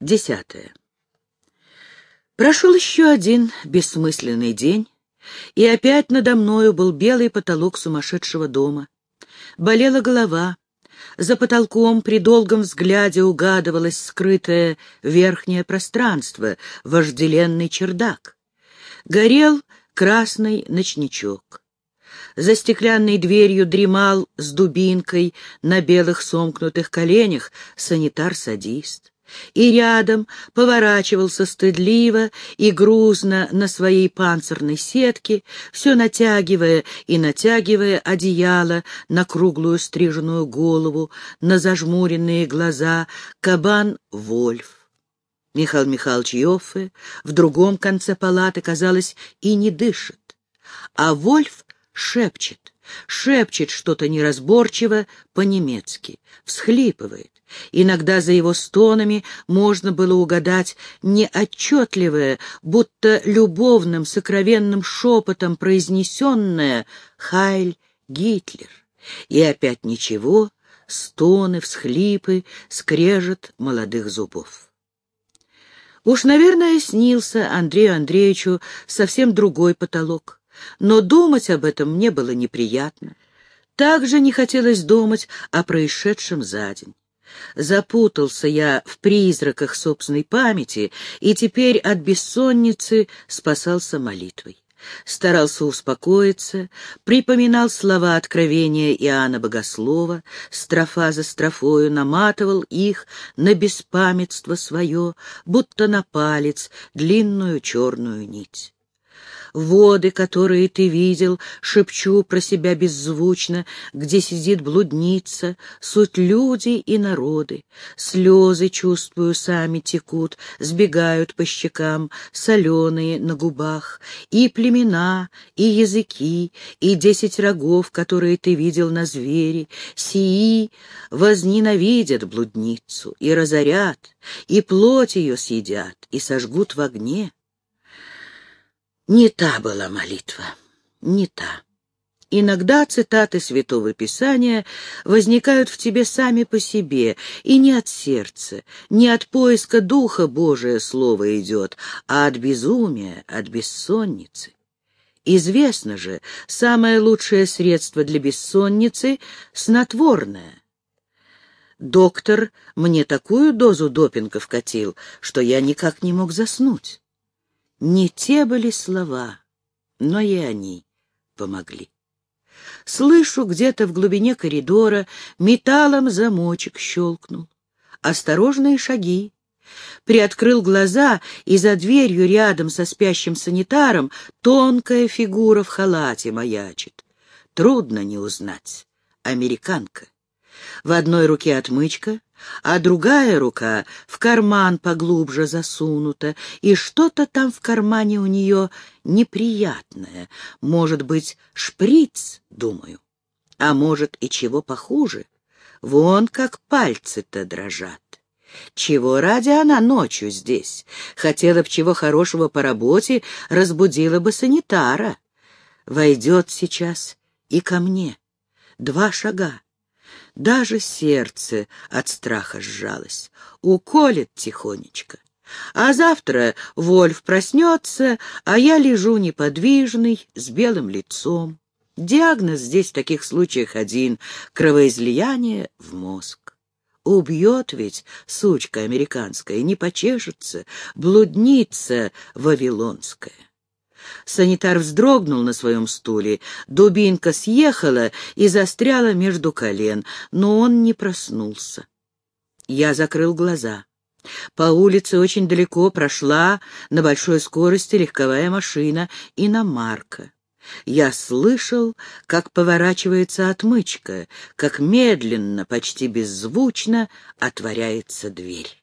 Десятое. Прошел еще один бессмысленный день, и опять надо мною был белый потолок сумасшедшего дома. Болела голова. За потолком при долгом взгляде угадывалось скрытое верхнее пространство, вожделенный чердак. Горел красный ночничок. За стеклянной дверью дремал с дубинкой на белых сомкнутых коленях санитар-садист и рядом поворачивался стыдливо и грузно на своей панцирной сетке, все натягивая и натягивая одеяло на круглую стриженную голову, на зажмуренные глаза, кабан Вольф. Михаил Михайлович Йоффе в другом конце палаты, казалось, и не дышит, а Вольф шепчет, шепчет что-то неразборчиво по-немецки, всхлипывает. Иногда за его стонами можно было угадать неотчетливое, будто любовным сокровенным шепотом произнесенное «Хайль Гитлер». И опять ничего, стоны, всхлипы, скрежет молодых зубов. Уж, наверное, снился Андрею Андреевичу совсем другой потолок, но думать об этом мне было неприятно. Также не хотелось думать о происшедшем за день. Запутался я в призраках собственной памяти и теперь от бессонницы спасался молитвой. Старался успокоиться, припоминал слова откровения Иоанна Богослова, строфа за строфою наматывал их на беспамятство свое, будто на палец длинную черную нить. Воды, которые ты видел, шепчу про себя беззвучно, где сидит блудница, суть люди и народы. Слезы, чувствую, сами текут, сбегают по щекам, соленые на губах. И племена, и языки, и десять рогов, которые ты видел на звере, сии возненавидят блудницу и разорят, и плоть ее съедят, и сожгут в огне. Не та была молитва, не та. Иногда цитаты Святого Писания возникают в тебе сами по себе, и не от сердца, не от поиска Духа Божие слово идет, а от безумия, от бессонницы. Известно же, самое лучшее средство для бессонницы — снотворное. Доктор мне такую дозу допинга вкатил, что я никак не мог заснуть. Не те были слова, но и они помогли. Слышу, где-то в глубине коридора металлом замочек щелкнул. Осторожные шаги. Приоткрыл глаза, и за дверью рядом со спящим санитаром тонкая фигура в халате маячит. Трудно не узнать. Американка. В одной руке отмычка, а другая рука в карман поглубже засунута, и что-то там в кармане у нее неприятное. Может быть, шприц, думаю, а может и чего похуже. Вон как пальцы-то дрожат. Чего ради она ночью здесь? Хотела б чего хорошего по работе, разбудила бы санитара. Войдет сейчас и ко мне. Два шага даже сердце от страха сжалось. Уколет тихонечко. А завтра Вольф проснется, а я лежу неподвижный, с белым лицом. Диагноз здесь в таких случаях один — кровоизлияние в мозг. Убьет ведь сучка американская, не почешется, блудница вавилонская. Санитар вздрогнул на своем стуле, дубинка съехала и застряла между колен, но он не проснулся. Я закрыл глаза. По улице очень далеко прошла на большой скорости легковая машина иномарка. Я слышал, как поворачивается отмычка, как медленно, почти беззвучно отворяется дверь.